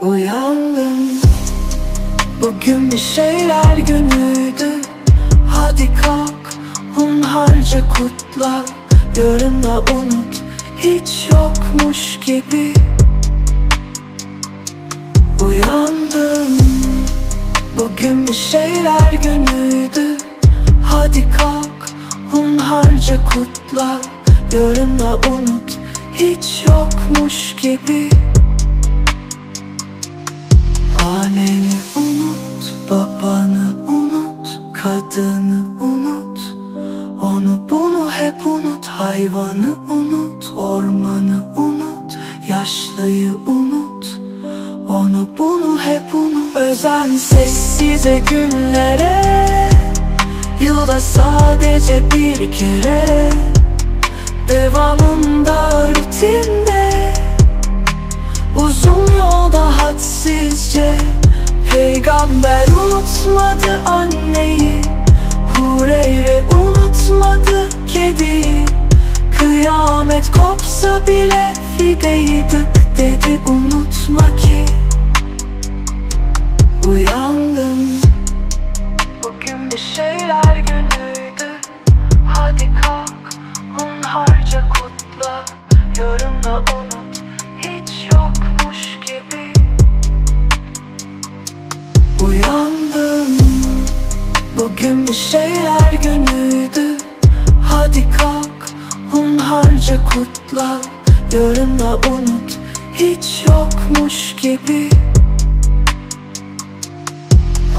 Uyandım. Bugün bir şeyler günüydü. Hadi kalk Hunharca kutla. Yarına unut Hiç yokmuş gibi. Uyandım. Bugün bir şeyler günüydü. Hadi kalk Hunharca kutla. Yarına unut Hiç yokmuş gibi Anneni unut, babanı unut, kadını unut. Onu bunu hep unut, hayvanı unut, ormanı unut Yaşlıyı unut, onu bunu hep unut. Özen sessize günlere Yılda sadece bir kere. Devamında rutinde Peygamber unutmadı anneyi Hureyre unutmadı kediyi. Kıyamet kopsa bile fideyi dık dedi unutma ki Bugün bir şeyler günüydü. Hadi kalk Hunharca kutla. Yarına unut Hiç yokmuş gibi.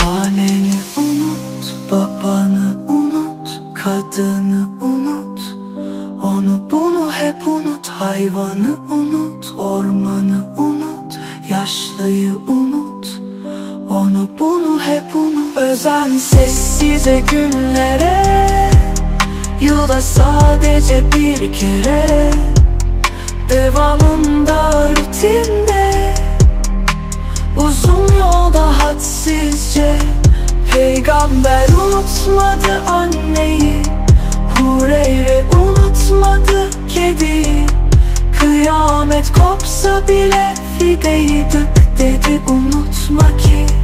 Anneni unut, babanı unut, kadını unut. Onu bunu hep unut, hayvanı unut, ormanı unut. Yaşlıyı unut, onu bunu unut Özen sessize günlere Yılda sadece bir kere. Devamında rutinde Uzun yolda hadsizce. Peygamber unutmadı anneyi Hureyre unutmadı kediyi. Kıyamet kopsa bile fideyi dık dedi unutma ki